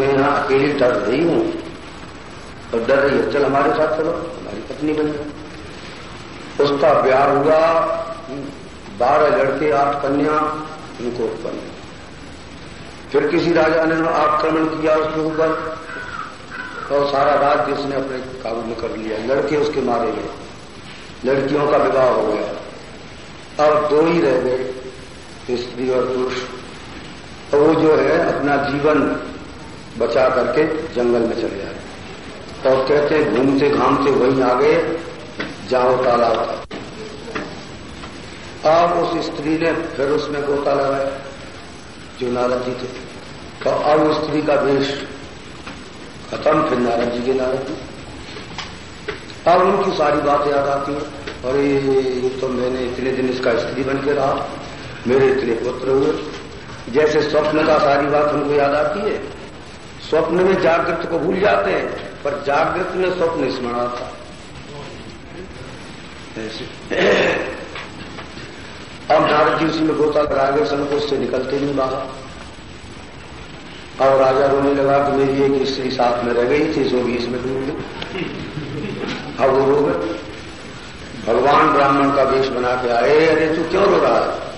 मैं यहाँ अकेली डर रही हूँ। और डर रही है, चल हमारे साथ चलो। हमारी पत्नी बन जाए उसका ब्याह हुआ, बारह लड़के, आठ कन्या उनको उत्पन्न फिर किसी राजा ने आक्रमण किया उसके ऊपर। और सारा राज्य उसने अपने काबू में कर लिया। लड़के उसके मारे गए। लड़कियों का विवाह हो गया। अब दो ही रह गए, स्त्री और पुरुष। और वो जो है, अपना जीवन बचा करके जंगल में चले आए और कहते घूमते घामते वहीं आ गए, जाओ तालाब अब उस स्त्री ने फिर उसमें गोता लगाया, जो नारद जी थे। तो अब उस स्त्री का वेश खत्म, फिर नारद जी के नारद जी अब उनकी सारी बात याद आती है। अरे, ये तो मैंने इतने दिन इसका स्त्री बन के रहा। मेरे इतने पुत्र हुए। जैसे स्वप्न का सारी बात हमको याद आती है स्वप्न में जागृत को भूल जाते हैं, पर जागृत में स्वप्न स्मरण आता अब नारद जी उसी में गोता लगा गए समय उससे निकलते नहीं बाहर। और राजा रोने लगा कि मेरी एक स्त्री साथ में रह गई थी, जो भी इसमें डूब गई अब वो रो गए। भगवान ब्राह्मण का वेश बना के आए, अरे, तू क्यों रो रहा है?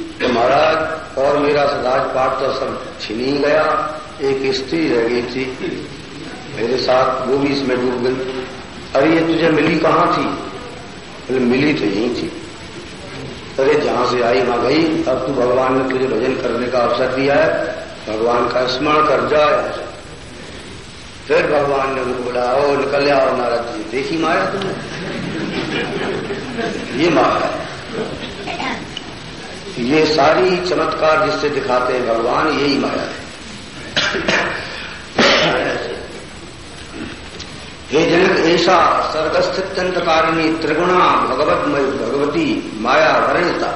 तो महाराज, और मेरा सदाज पाठ तो सब छिन ही गया। एक स्त्री रह गई थी। मेरे साथ वो भी इसमें डूब गई। अरे, ये तुझे मिली कहाँ थी? बोले मिली तो यही थी। अरे, जहाँ से आई वहाँ गई। अब तू भगवान ने तुझे भजन करने का अवसर दिया है। भगवान का स्मरण कर जाए फिर भगवान ने उनको बोला ओ, निकल आओ नारद जी। देखी माया तुमने? ये माया। ये सारी चमत्कार जिससे दिखाते हैं भगवान, यही माया है। हे जनक ऐसा सर्गस्थित्यंत कारिणी त्रिगुणा भगवत भगवती माया वर्णिता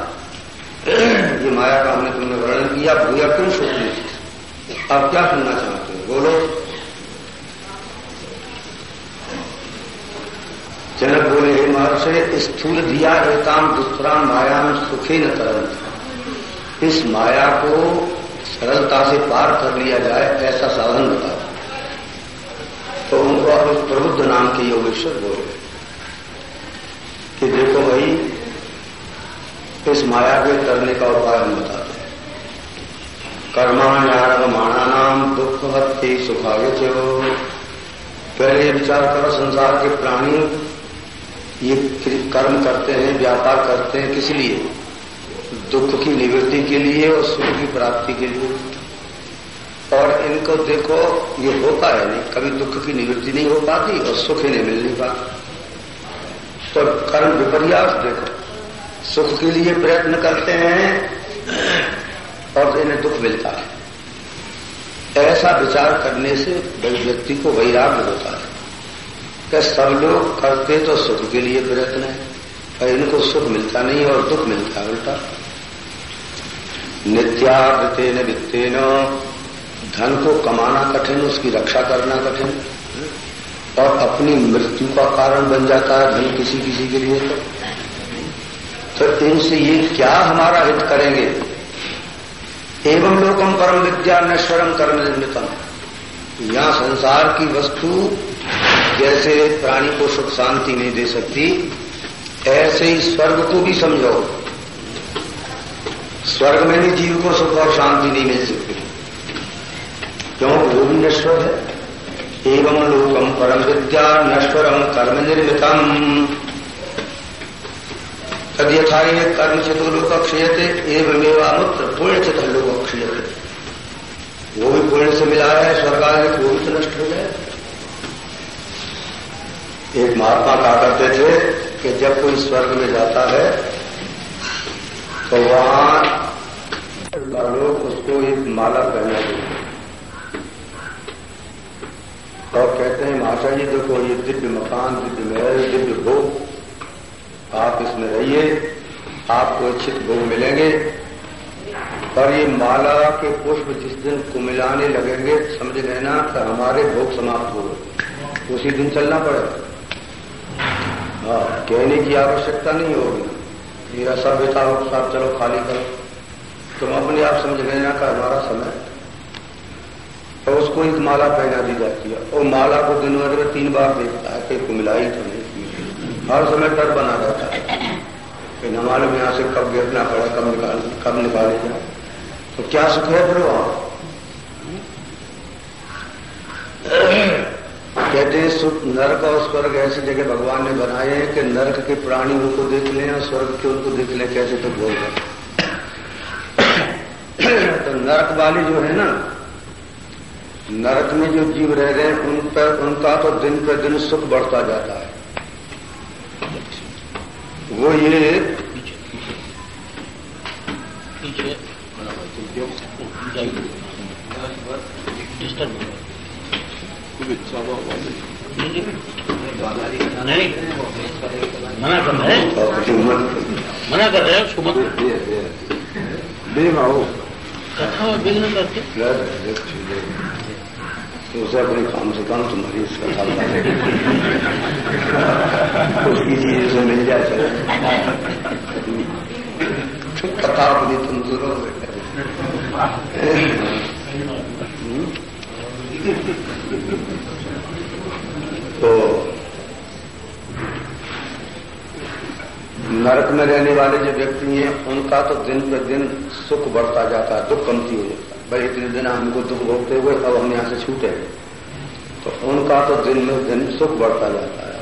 ये माया का हमने तुमने वर्णन किया, भूया क्यों सोचने अब क्या सुनना चाहते हो? बोलो। जनक बोले, हे महर्षि स्थूल दिया एकाम दुष्पराम माया में सुखी न तरल इस माया को सरलता से पार कर लिया जाए, ऐसा साधन बताओ। तो उनको उस प्रबुद्ध नाम के योगेश्वर बोले कि देखो भाई, इस माया के तरने का उपाय हम बताते कर्माण्यारगमाणा नाम दुख हत्य सुखाय पहले विचार करो संसार के प्राणी, ये कर्म करते हैं, व्यापार करते हैं किस लिए? दुख की निवृत्ति के लिए और सुख की प्राप्ति के लिए। और इनको देखो, ये होता है नहीं। कभी दुख की निवृत्ति नहीं हो पाती और सुख इन्हें मिल नहीं पाती। तो कर्म विपर्यास देखो। सुख के लिए प्रयत्न करते हैं और इन्हें दुख मिलता है। ऐसा विचार करने से व्यक्ति को वैराग्य होता है। कि सब लोग करते तो सुख के लिए प्रयत्न है? और इनको सुख मिलता नहीं और दुख मिलता है उल्टा। नित्यावृतेन वित्तेन धन को कमाना कठिन, उसकी रक्षा करना कठिन, और अपनी मृत्यु का कारण बन जाता है धन किसी किसी के लिए तो। तो इनसे ये क्या हमारा हित करेंगे? एवं लोकम परम विद्या नश्वरम कर्म निर्मितम यहाँ संसार की वस्तु जैसे प्राणी को सुख शांति नहीं दे सकती, ऐसे ही स्वर्ग को भी समझो। स्वर्ग में भी जीव को सुख और शांति नहीं मिल सकती। क्यों वो भी नश्वर है? एवं लोकम परम विद्या नश्वरम कर्म निर्मितम। तद यथा ये कर्म से तो लोग क्षयते एवमेवा मूत्र पुण्य से तो लोग क्षयते वो भी पुण्य से मिला है स्वर्गाल वो भी तो नष्ट हो जाए एक महात्मा कहा करते थे कि जब कोई स्वर्ग में जाता है तो वहाँ लोग उसको एक माला पहना देते और कहते हैं महाशा जी देखो, ये दिव्य मकान, दिव्य महल, दिव्य भोग। आप इसमें रहिए, आपको इच्छित भोग मिलेंगे। पर ये माला के पुष्प जिस दिन कुमिलाने लगेंगे, समझ लेना कि हमारे भोग समाप्त हो गए। उसी दिन चलना पड़ेगा हाँ कहने की आवश्यकता नहीं होगी। मेरा सब बेटा हो साहब, चलो खाली करो। तुम अपने आप समझ लेना का हमारा समय और उसको एक माला पहना दी जाती है। और माला को दिन भर में तीन बार देखता है कि को मिलाई तो नहीं हर समय डर बना रहता है। कि न मालूम यहाँ से कब गिरना पड़ा, कब निकाल, कब निकाले जाए। तो क्या सुख है फिर वहाँ? कहते हैं, सुख नर्क और स्वर्ग ऐसी जगह भगवान ने बनाए हैं कि नर्क के प्राणी उनको देख लें और स्वर्ग के उनको देख लें, कैसे तो बोल रहे तो नरक वाले जो है ना नरक में जो जीव रह रहे हैं उन पर उनका तो दिन पर दिन सुख बढ़ता जाता है। वो ये नहीं मना कर रहे हैं मना कर रहे हैं उसको मत बेमाओ कथा में विघ्न करके उसे अपने काम से काम तुम्हारी इस कथा उसकी चीज़ से मिल जाए चले कथा अपनी तुम ज़रूर तो नरक में रहने वाले जो व्यक्ति हैं, उनका तो दिन पर दिन सुख बढ़ता जाता है, दुख कमती हो जाता है। भाई, इतने दिन हमको दुख भोगते हुए, अब हम यहाँ से छूटे तो उनका तो दिन में दिन सुख बढ़ता जाता है।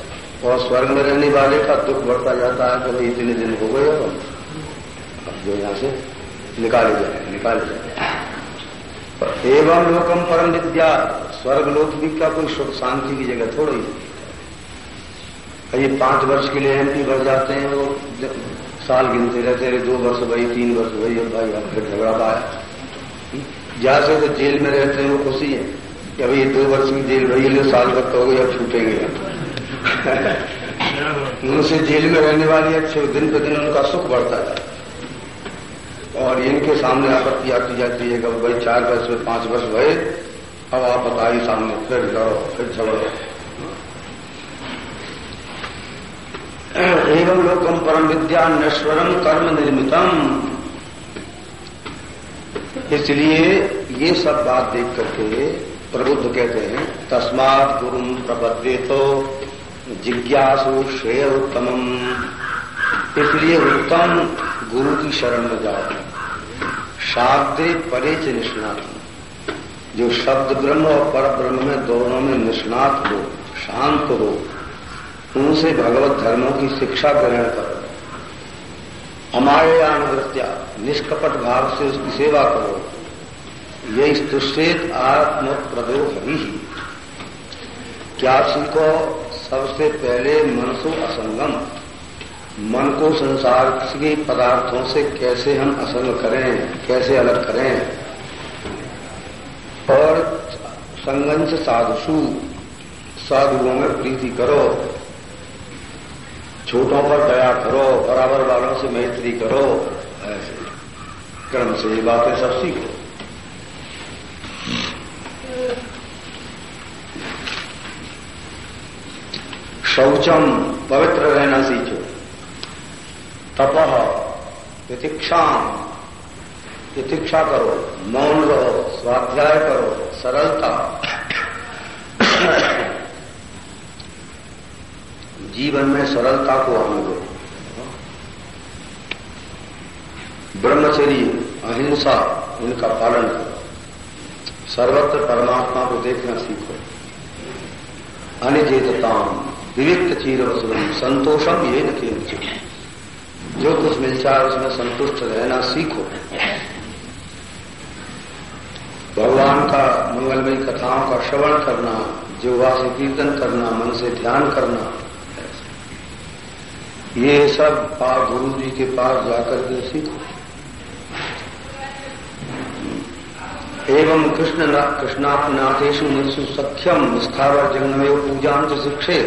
और स्वर्ग में रहने वाले का दुख बढ़ता जाता है कि भाई, इतने दिन हो गए अब। जो यहाँ से निकाले जाए निकाले जाए एवं लोकम परम विद्या स्वर्ग लोक भी क्या कोई सुख शांति की जगह थोड़ी ये पाँच वर्ष के लिए एमपी बढ़ जाते हैं, वो साल गिनते रहते रहे दो वर्ष भाई तीन वर्ष भाई अब भाई, अब फिर झगड़ा पाया जहाँ से तो जेल में रहते हैं वो खुशी है कि अभी ये दो वर्ष की जेल भई ले साल वक्त हो गई अब छूटेंगे। उनसे जेल में रहने वाली अच्छे दिन पे दिन उनका सुख बढ़ता है। और इनके सामने आपत्ति आती जाती है कि भाई चार वर्ष में पाँच वर्ष भय अब आप बताइए सामने फिर लड़ो फिर झगड़ो एवं लोकम परम विद्या नश्वरम कर्म निर्मितम। इसलिए ये सब बात देख करके प्रबुद्ध कहते हैं, तस्मात गुरु प्रबद्ध तो जिज्ञासु श्रेय उत्तम इसलिए उत्तम गुरु की शरण में जाओ शाब्दे परे निष्णात। जो शब्द ब्रह्म और पर ब्रह्म में दोनों में निष्णात हो, शांत हो, उनसे भगवत धर्मों की शिक्षा ग्रहण करो। हमारे अनुवृत्या निष्कपट भाव से उसकी सेवा करो। ये स्तुषेत आत्म प्रदोष ही क्या सीखो? सबसे पहले मनसो असंगम। मन को संसार के पदार्थों से कैसे हम असंग करें, कैसे अलग करें? और संगंच साधुसु साधुओं में प्रीति करो। छोटों पर दया करो, बराबर वालों से मैत्री करो। क्रम से ये बातें सब सीखो शौचम पवित्र रहना सीखो। तप प्रतीक्षा प्रतीक्षा करो, मौन रहो, स्वाध्याय करो, सरलता। जीवन में सरलता को दो ब्रह्मचर्य। अहिंसा इनका पालन करो सर्वत्र परमात्मा को देखना सीखो। अनिजेतताम विविक्त चीर वसुलम संतोषम ये न जो कुछ मिल जाए उसमें संतुष्ट रहना सीखो। भगवान का मंगलमयी कथाओं का श्रवण करना जीवा से कीर्तन करना, मन से ध्यान करना, ये सब पाप गुरु जी के पास जाकर के सीखो। एवं कृष्ण कृष्णापनाथेशु निशु सख्यम स्थावर जंगमे पूजांत शिक्षे।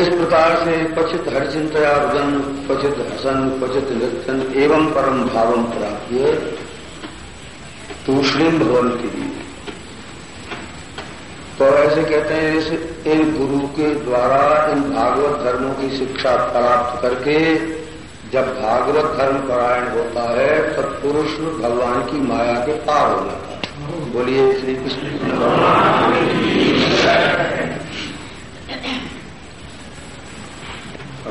इस प्रकार से क्वचित हरचिंतया रुदन क्वचित हसन क्वचित नृत्यन एवं परम भाव प्राप्त तूषणिम भवन की तो ऐसे कहते हैं, इस इन गुरु के द्वारा इन भागवत धर्मों की शिक्षा प्राप्त करके जब भागवत धर्म परायण होता है तब पुरुष भगवान की माया के पार हो जाता है। बोलिए, श्री कृष्ण।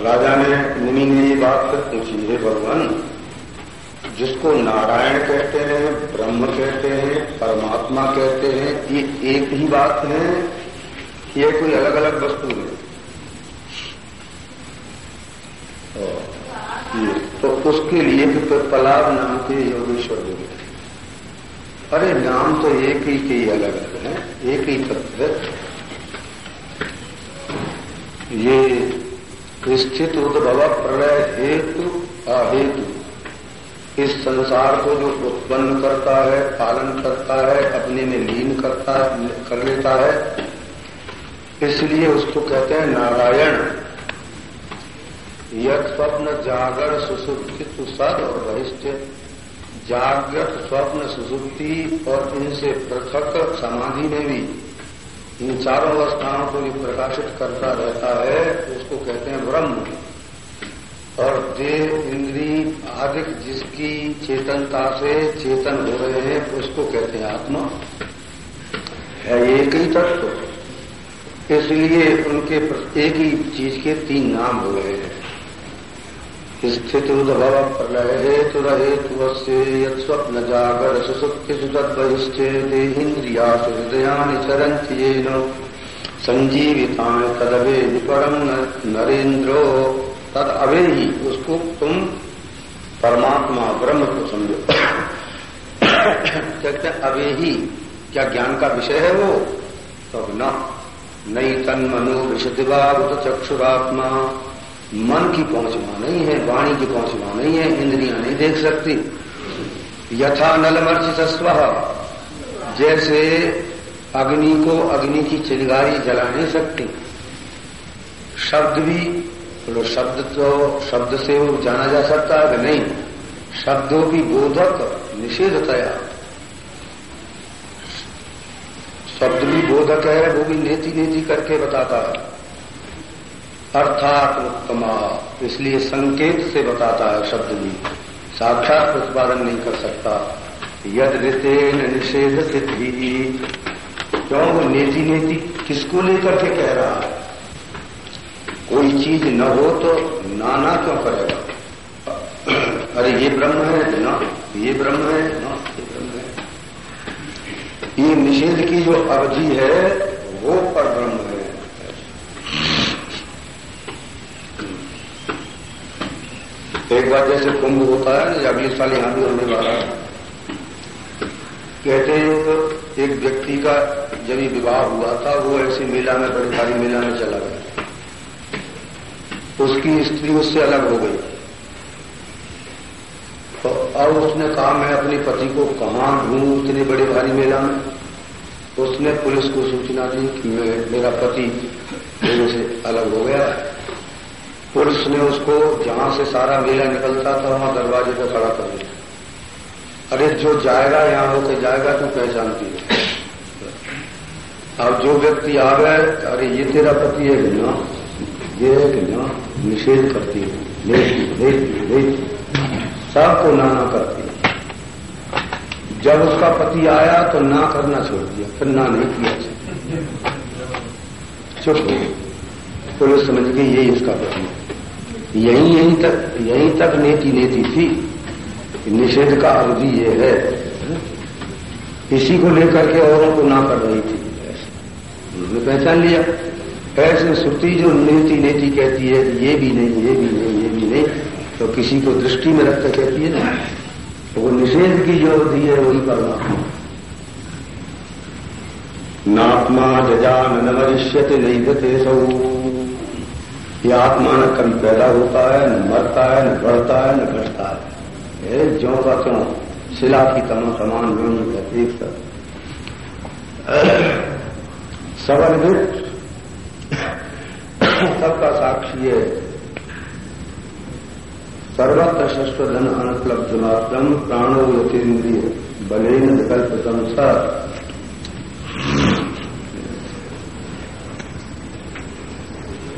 राजा ने, मुनि ने ये बात पूछी, है भगवान, जिसको नारायण कहते हैं, ब्रह्म कहते हैं, परमात्मा कहते हैं, ये एक ही बात है ये कोई अलग अलग वस्तु है? तो उसके लिए तो पलाव नाम के योगेश्वर गए अरे, नाम तो एक ही के ही अलग अलग है, एक ही तत्व ये स्थित उद्भव प्रलय हेतु, अहेतु। इस संसार को जो उत्पन्न करता है, पालन करता है, अपने में लीन करता, कर लेता है, इसलिए उसको कहते हैं नारायण। यद स्वप्न जागर सुसुप्ति सद और वरिष्ठ। जागृत स्वप्न सुसुप्ति और इनसे पृथक समाधि में भी। इन चारों अवस्थाओं को जो प्रकाशित करता रहता है, उसको कहते हैं ब्रह्म। और देव इंद्री आदि जिसकी चेतनता से चेतन हो रहे हैं, उसको कहते हैं आत्मा। है एक ही तत्व इसलिए उनके एक ही चीज़ के तीन नाम हो रहे हैं। स्थित उद्भव प्रलय हेतु हेतु स्वप्न जागर सुसुप्ति सुतद्वहिष्ठे देहिंद्रिया हृदया चरंती संजीविता तदवे परम नरेन्द्रो तद अवे ही उसको तुम परमात्मा ब्रह्म को समझो कहते अवे ही क्या ज्ञान का विषय है वो? तो न। नई तन मनो विशुद्धिभाव तो चक्षुरात्मा। मन की पहुँच वहाँ नहीं है, वाणी की पहुँच वहाँ नहीं है, इंद्रिया नहीं देख सकती। यथा नलमर्च सस्व जैसे अग्नि को अग्नि की चिंगारी जला नहीं सकती। शब्द भी, बोलो शब्द तो शब्द से वो जाना जा सकता है कि नहीं? शब्दों की बोधक निषेधतया। शब्द भी बोधक है, वो भी नेति नेति करके बताता है। अर्थात उत्तमा। इसलिए संकेत से बताता है शब्द भी। साक्षात प्रतिपादन नहीं कर सकता। यद ऋतेन निषेध सिद्धि क्यों वो नेति नेति किसको लेकर के कह रहा है? कोई चीज़ न हो तो नाना क्यों करेगा? अरे ये ब्रह्म है ना, ये ब्रह्म है ना, ये ब्रह्म है। ये निषेध की जो अवधि है, वो पर ब्रह्म है एक बार जैसे कुंभ होता है अगले साल यहाँ भी होने वाला है। कहते हैं तो एक व्यक्ति का जब विवाह हुआ था, वो ऐसे मेला में बड़े भारी मेला में चला गया। उसकी स्त्री उससे अलग हो गई। तो अब उसने कहा, मैं अपने पति को कहाँ ढूंढू इतने बड़े भारी मेला में? उसने पुलिस को सूचना दी कि मेरा पति मेरे से अलग हो गया। पुलिस ने उसको जहाँ से सारा मेला निकलता था, वहाँ दरवाजे पर खड़ा कर दिया। अरे, जो जाएगा, यहाँ होकर जाएगा, तू पहचानती है। अब जो व्यक्ति आ गए अरे, ये तेरा पति है ना? ये है कि ना? निषेध करती है। लेती लेती लेती सबको नाना करती है। जब उसका पति आया तो ना करना छोड़ दिया, फिर ना नहीं किया। चुप हो पुलिस समझ गई यही इसका पति यही यहीं तक यहीं तक नेति नेति थी निषेध का अवधि ये है। इसी को लेकर के औरों को ना कर रही थी। उन्होंने पहचान लिया। ऐसे श्रुति जो नेति नेति कहती है, ये भी नहीं, ये भी नहीं, ये भी नहीं तो किसी को दृष्टि में रखकर कहती है ना तो वो निषेध की जो अवधि है, वही परमात्मा। नात्मा जजान नहीं गते सौ ये आत्मा न कभी पैदा होता है, न मरता है, न बढ़ता है, न घटता है। ज्यो का क्यों शिला की तमा समान एक सब सबल सबका साक्षी है सर्वत्र शस्वधन अनुपलब्ध मात्रम प्राणो यथेन्द्रिय बलेन विकल्प संसार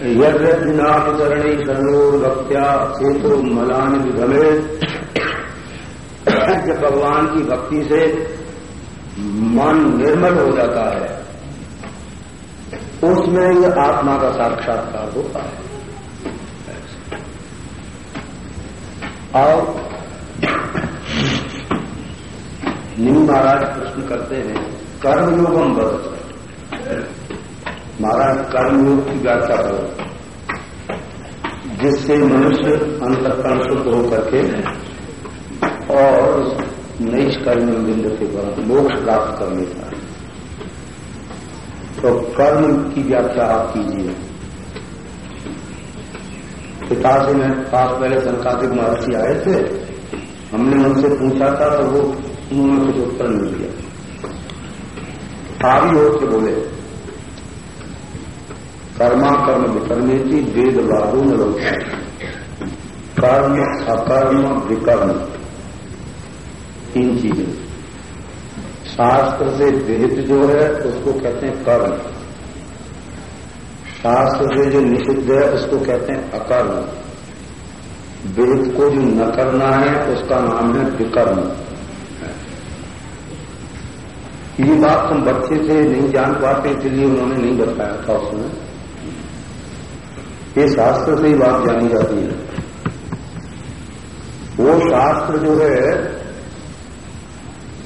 यज्ञनाथचरणी भक्त्या सेतु मलान विधमे जब भगवान की भक्ति से मन निर्मल हो जाता है, उसमें यह आत्मा का साक्षात्कार होता है। और निम महाराज प्रश्न करते हैं कर्मयोगम बदल महाराज कर्मयोग की व्याख्या करो, जिससे मनुष्य अंतकरण शुद्ध होकर के और नई कर्म बिंद से मोक्ष प्राप्त करने का तो कर्म की व्याख्या आप कीजिए। पिता से मैं पास पहले संकातिक महर्षि आए थे, हमने उनसे पूछा था तो वो उन्होंने कुछ उत्तर नहीं दिया। आदि हो के बोले? कर्मा कर्म विकर्मे की वेद बाबू न कर्म, अकर्म, विकर्म। तीन चीज़ें। शास्त्र से विहित जो है, उसको कहते हैं कर्म। शास्त्र से जो निषिद्ध है, उसको कहते हैं अकर्म। विहित को जो न करना है, उसका नाम है विकर्म। ये बात हम बच्चे से नहीं जान पाते, इसलिए उन्होंने नहीं बताया था उसमें। ये शास्त्र से ही बात जानी जाती है। वो शास्त्र जो है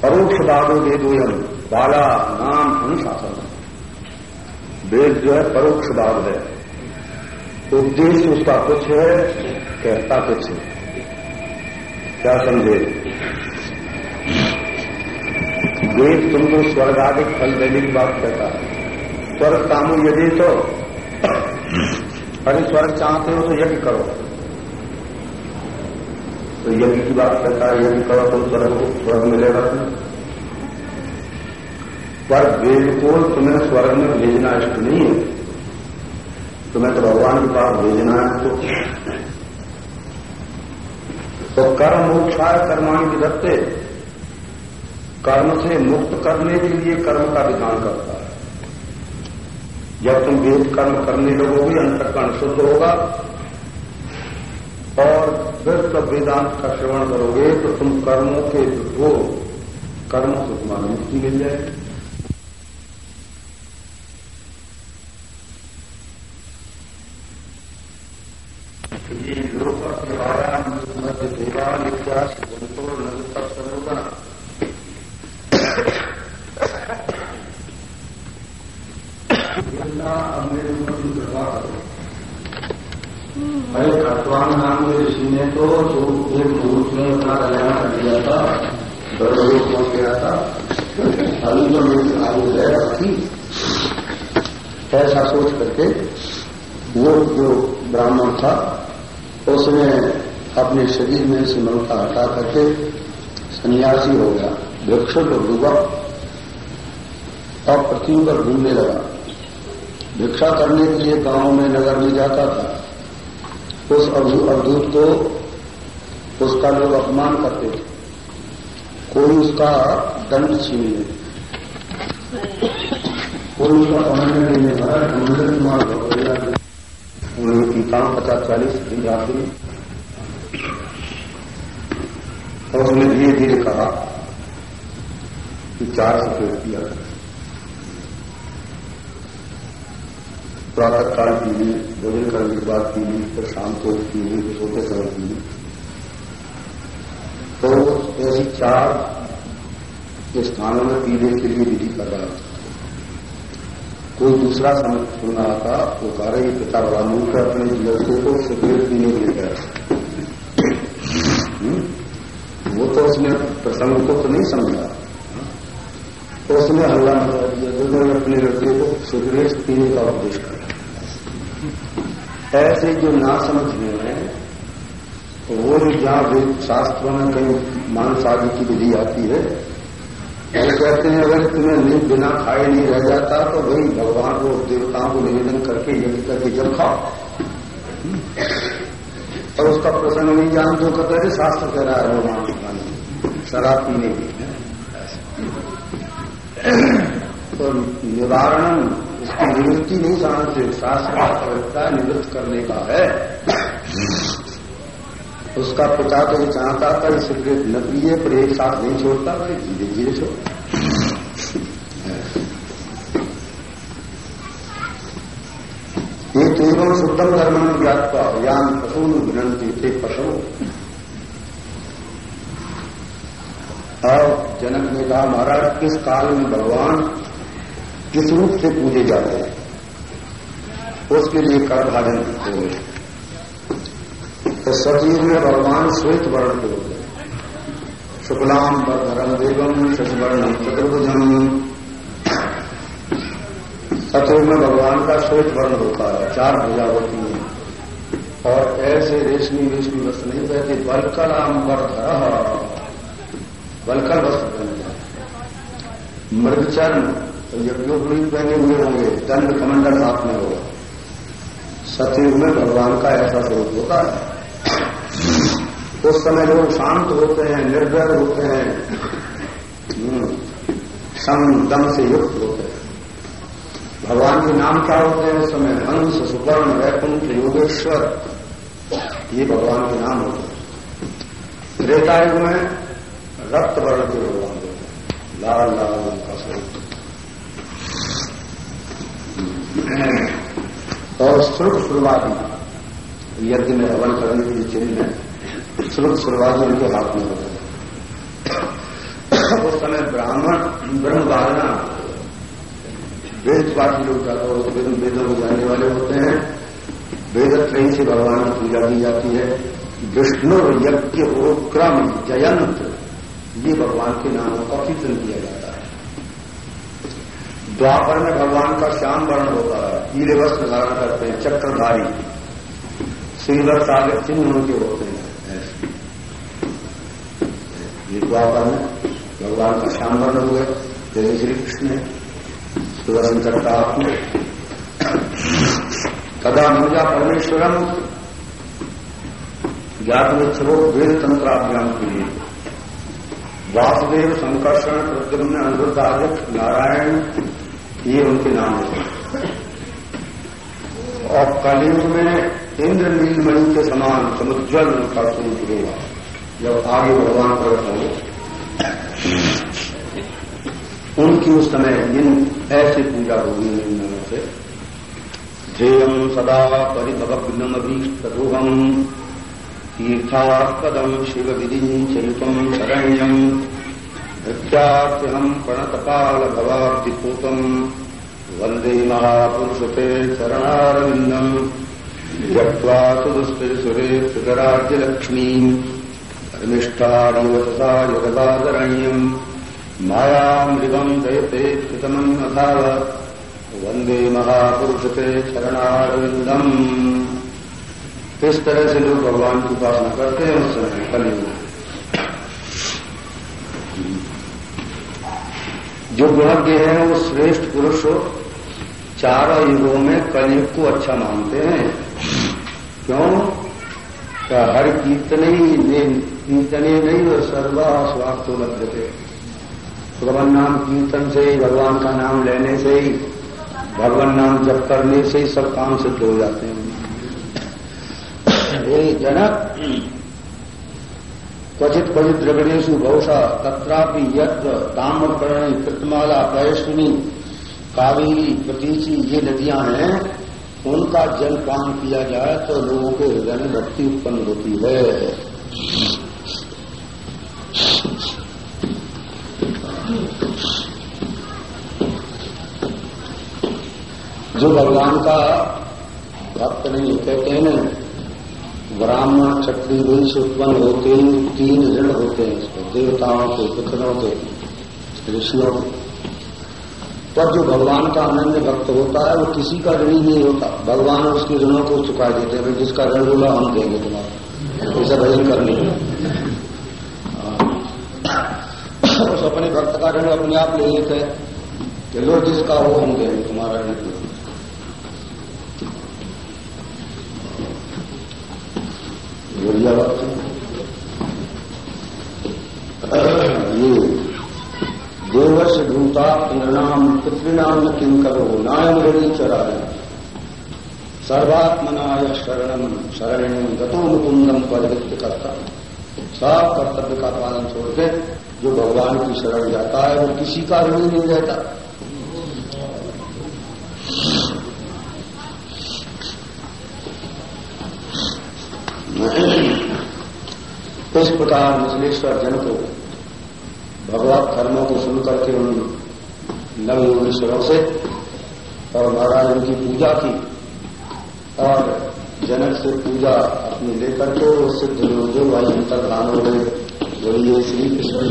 परोक्ष बाबो वेदोयम, बाला नाम अनुशासन। वेद जो है परोक्ष भाव है उद्देश्य उसका कुछ है, कहता कुछ है। क्या समझे? वेद तुमको स्वर्ग आदि फल देने की बात कहता है। स्वर्ग कामो यदि तो अरे स्वर्ग चाहते हो तो यज्ञ करो। तो यज्ञ की बात करता है, यज्ञ करो तो स्वर्ग स्वर्ग मिलेगा पर वेद को तुम्हें स्वर्ग में भेजना इष्ट नहीं है। तुम्हें तो भगवान के पास भेजना है तो तो कर्म कर्माणी विधत्ते कर्म से मुक्त करने के लिए कर्म का विधान करता है। जब तुम वेद कर्म करने लगोगे, अंतकरण शुद्ध होगा। और फिर जब वेदांत का श्रवण करोगे तो तुम कर्मों के वो, कर्म से तुम्हारी मिल जाएगी ये लोक सेवाया मध्य सेवा इत्यास संतो नगता सर्वगा मेरे प्रभाव अरे खतवान नाम के ऋषि ने तो एक मुहूर्त में अपना कल्याण कर दिया था बड़े पहुँच गया था अभी तो मेरी आयु है थी ऐसा सोच करके वो जो ब्राह्मण था, उसने अपने शरीर में से ममता हटा करके सन्यासी हो गया, वृक्ष को डूबा और पृथ्वी पर घूमने लगा। भिक्षा करने के लिए गाँव में नगर में जाता था। उस अवधूत को उसका लोग अपमान करते थे। कोई उसका दंड छीन ले कोई उसका उन्होंने पीता पचास चालीस दिन और उसने धीरे कहा कि चार से पेड़ किया प्रातः काल पी ली भोजन करने के बाद पी ली फिर शाम को पी ली सोते समय पी ली तो ऐसी चार स्थानों में पीने के लिए विधि कर रहा था कोई दूसरा समय सुन था, वो कह रहे पिता बड़ा मूर्ख अपने लड़के को सिगरेट पीने के लिए? वो तो उसने प्रसंग को तो नहीं समझा। तो उसने हल्ला मचा दिया जो अपने लड़के को सिगरेट पीने का उपदेश कर ऐसे जो ना समझने हैं वो जहाँ शास्त्रों में कहीं मांस आदि की विधि आती है वो कहते हैं, अगर तुम्हें नहीं बिना खाए नहीं रह जाता तो भाई भगवान को, देवताओं को निवेदन करके, यज्ञ करके जब खाओ। और उसका प्रसंग नहीं जान तो कहते हैं शास्त्र कह रहा है भगवान शराब पीने की तो निवारण इसकी निवृत्ति नहीं जानते शास्त्र का निवृत्त करने का है। उसका पिता तो चाहता था ये सिगरेट न पिए पर एक साथ नहीं छोड़ता, भाई, धीरे धीरे छोड़। ये तेरह शुद्धम धर्म में ज्ञातवा, यान पशु विनंती थे पशु। और जनक ने कहा, महाराज, किस काल में भगवान किस रूप से पूजे जाते हैं? उसके लिए कर भाजन गए तो सतयुग में भगवान श्वेत वर्ण के होते हैं। शुक्लाम बरधरम देवम शशिवर्ण चतुर्भुजम। सतयुग में भगवान का श्वेत वर्ण होता है, चार भुजा होती है। और ऐसे रेशमी रेशमी वस्त्र नहीं कहते बलकलाम बरधर बलकर वस्त्र पहन मृगचरण तो यज्ञोपवीत पहने हुए होंगे, दंड कमंडल हाथ में होगा। सतयुग में भगवान का ऐसा स्वरूप होता है। उस समय लोग शांत होते हैं निर्भय होते हैं। हम्म, सम दम से युक्त होते हैं। भगवान के नाम क्या होते हैं उस समय? हंस सुवर्ण वैकुंठ योगेश्वर। ये भगवान के नाम होते हैं। त्रेतायुग में रक्त वर्ण के भगवान होते हैं। लाल लाल उनका स्वरूप। और श्रुत शुरुआती यज्ञ में हवन करने के लिए चिन्ह है श्रुत शुरुआती उनके हाथ में होते हैं। उस समय ब्राह्मण, ब्रह्म बालना वेदवासी लोग ज़्यादा होते हैं वेदों को जाने वाले होते हैं। वेद त्रय से भगवान की पूजा की जाती है। विष्णु यज्ञ उपक्रम जयंत, ये भगवान के नामों का कीर्तन किया जाता है। द्वापर में भगवान का श्याम वर्ण होता है, पीले वस्त्र धारण करते हैं, चक्रधारी सिंगर सागर चिन्ह उनके होते हैं। द्वापर में, भगवान का श्याम वर्ण हुए। जैसे श्री कृष्ण। सुदर्शन चक्र आत्म कदा मुजा परमेश्वरम। ज्ञात विच्छो वेद तंत्राभ्याम के लिए वासुदेव संकर्षण प्रद्युम्न अनुरुद्ध नारायण, ये उनके नाम है। और कलयुग में इंद्र नीलमणि के समान समुज्वल उनका स्वरूप होगा जब आगे भगवान प्रकट होंगे उनकी उस समय इन ऐसी पूजा होगी इन नामों से ध्येयम सदा परिभवग्नमभीष्टदोहम तीर्थास्पदम शिव विधि चरितम शरण्यम हम प्रणतपाल भवाब्धिपूतम् वंदे महापुरुषते चरणारविन्दम् त्यक्त्वा सुदुस्तिसुरे सुतराज्यलक्ष्मीम् धर्मिष्ठादिवससा जगदादरण्यम् मायामृगम् जयते कृतमन्नधाव वंदे महापुरुषते चरणारविन्दम् किस तरह से लोग भगवान की उपासना करते हैं, उस समय कलयुग जो गुणज्ञ है, वो श्रेष्ठ पुरुष चारों युगों में कलयुग को अच्छा मानते हैं। क्यों? क्या हर कीर्तने कीर्तने नहीं और सर्वा स्वास्थ्य लभ्य थे भगवान नाम कीर्तन से भगवान का नाम लेने से ही, भगवान नाम जप करने से ही सब काम सिद्ध हो जाते हैं। जनक, क्वचित क्वचित द्रविणेशु बहुशा तत्रापि यत्र ताम्रकर्णी कृतमाला पैश्विनी कावेरी, प्रतीची, ये नदियाँ हैं। उनका जल पान किया जाए तो लोगों के हृदय में भक्ति उत्पन्न होती है। जो भगवान का भक्त नहीं कहते हैं ब्राह्मण, क्षत्रिय वंश उत्पन्न होते ही, तीन ऋण होते हैं देवताओं के, पुत्रों के, ऋषियों के। पर जो भगवान का अनन्य भक्त होता है, वो किसी का ऋणी नहीं होता। भगवान उसके ऋणों को चुका देते हैं जिसका ऋण होगा हम देंगे तुम्हारा। ऐसा भजन करने उस अपने भक्त का ऋण अपने आप ले लेते हैं कि लो, जिसका हो हम देंगे तुम्हारा ऋण। ये भूता नृणाम पितृनाम न किम करो नायम हृदय चरा सर्वात्मनाय शरणम शरण गतो मुकुंदम परिवृत्त करता सब कर्तव्य का पालन छोड़ के जो भगवान की शरण जाता है, वो किसी का ऋण नहीं रहता इस प्रकार मुसलेश्वर जन को भगवत धर्मों को सुन करके उन नवयोगेश्वरों से और महाराज उनकी पूजा की और जनक से पूजा अपनी लेकर के वो सिद्ध जो भाई अंतर्धान हो गए बोलिए श्री कृष्ण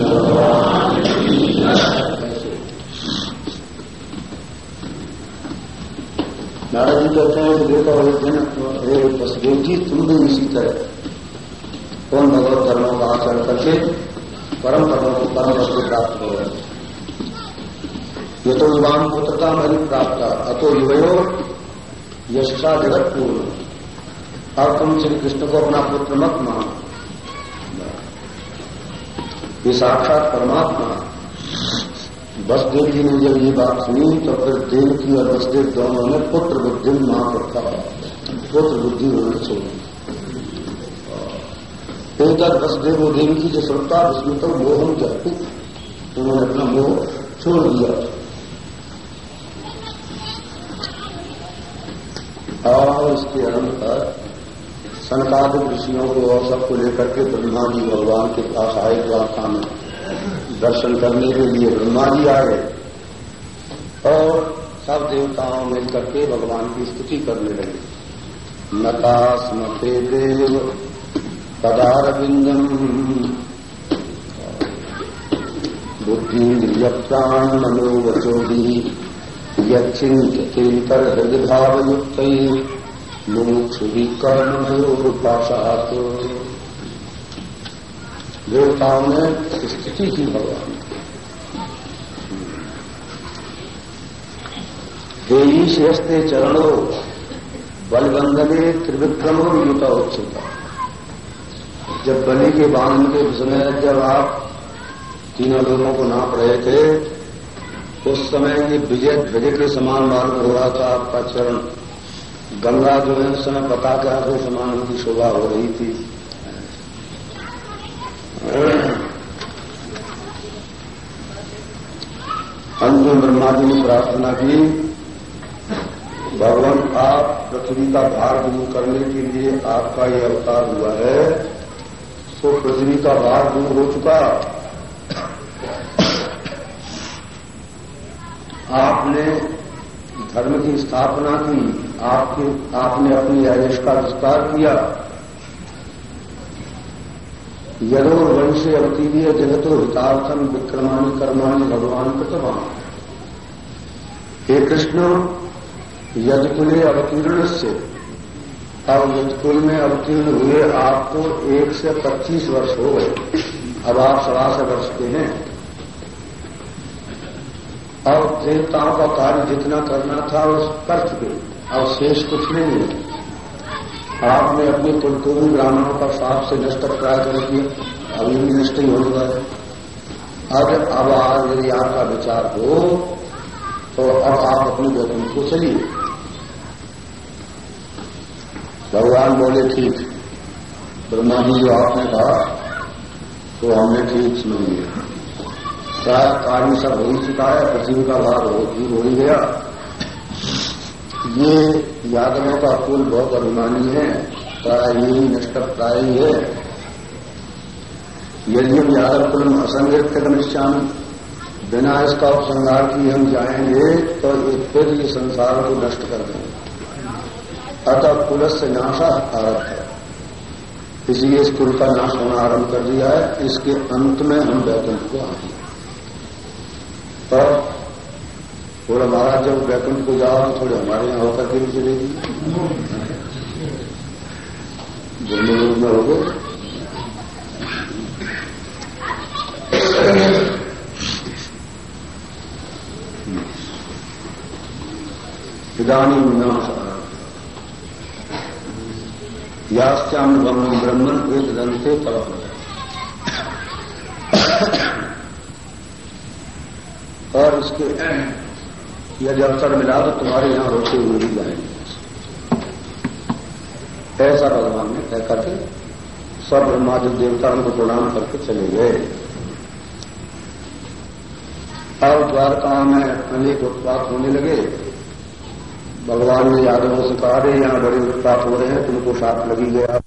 नाराज़ जी कहते हैं कि देखो जन वसुदेव जी, तुम भी इसी तरह कौन भगवत धर्मों का आचरण करके परम पदों को परम वस्तु प्राप्त हो रहे ये तो युवान पुत्रता मरी प्राप्त अतो युवयो यशा जगत पूर्ण और तुम श्री कृष्ण को अपना पुत्र मत मान ये साक्षात परमात्मा। बसदेव जी ने जब ये बात सुनी तो फिर देव की और बसदेव दोनों ने पुत्र बुद्धि माँ पुत्र बुद्धि उन्होंने छोड़ी देवता वसुदेव और देवी की जो श्रद्धा उसमें तो मोहन कहते उन्होंने अपना मोह छोड़ दिया। और इसके अंतर सनकादिक ऋषियों को और सबको लेकर के ब्रह्मा जी भगवान के पास आए द्वारका में। दर्शन करने के लिए ब्रह्मा जी आए और सब देवताओं मिलकर के भगवान की स्तुति करने लगे। नता स्मते देव। पदारविन्दम् बुद्धिन्द्रियप्राण मनोवचोभिः यच्चिन्त्यतेतरहृदभावयुक्तैः मुमुक्षुभिः कर्ममयोरुपासात् देवताओं ने स्थिति की भगवान। देवी श्रेष्ठे चरणों बलबंधने त्रिविक्रमो युत उच्चता जब बलि के बाँध के समय जब आप तीनों लोगों को नाप रहे थे, उस समय ये विजय ध्वज के समान मार्ग हो रहा था आपका चरण। गंगा जो है, उस समय पता के समान उनकी शोभा हो रही थी। अंतिम ब्रह्मा जी ने प्रार्थना की, भगवान, आप पृथ्वी का भार दूर करने के लिए आपका यह अवतार हुआ है। तो पृथ्वी का भार दूर हो चुका। आपने धर्म की स्थापना की, आपके, आपने अपनी आयुष का विस्तार किया। यदो वंश अवतीर्य जगतो हितार्थम विक्रमाणी कर्माणी भगवान कृतवान। हे कृष्ण यजकुले अवतीर्ण से अब स्कूल में अवतीर्ण हुए आपको एक से पच्चीस वर्ष हो गए। अब आप सवा से वर्ष के हैं। और देवताओं का कार्य जितना करना था, उस कर चुके और शेष कुछ नहीं है आपने अपने कुल को भी ब्राह्मणों का साफ़ से नष्ट प्राय कर दिया। अभी भी नष्ट ही हो गया अब अब आज यदि आपका विचार हो तो अब आप अपने व्यक्ति को चलिए भगवान बोले, ठीक। ब्रह्मा जी, जो आपने कहा तो हमने ठीक सुन लिया। शायद कार्य सब हो ही चुका है पृथ्वी का भाग हो, दूर हो ही गया। ये यादवों का कुल बहुत अभिमानी है प्राय यही नष्ट प्राय है यदि हम यादव कुल में असंगत घनिश्याम बिना इसका उपसंहार की हम जाएँगे तो फिर ये संसार को नष्ट कर देंगे। अतः कुल से नाशा आरभ है। इसलिए इस कुल का नाश होना आरंभ कर दिया है। इसके अंत में हम वैकुंठ को आएँगे। तब थोड़ा महाराज, जब वैकुंठ को जाओ थोड़े हमारे यहाँ होकर भी चलेगी जन्म में हो गए। इधानी विनाश ब्रह्म ब्रह्मन वेद दंते परम और इसके यदि अवसर मिला तो तुम्हारे यहाँ होते हुए ही जाएँगे। ऐसा भगवान ने कह करके सब ब्रह्मादि देवता उनको प्रणाम करके चले गए। अब द्वारका में अनेक उत्पात होने लगे। भगवान ने यादवों से कहा रे यहाँ बड़े उत्पात हो रहे हैं, तुमको साथ लगी गया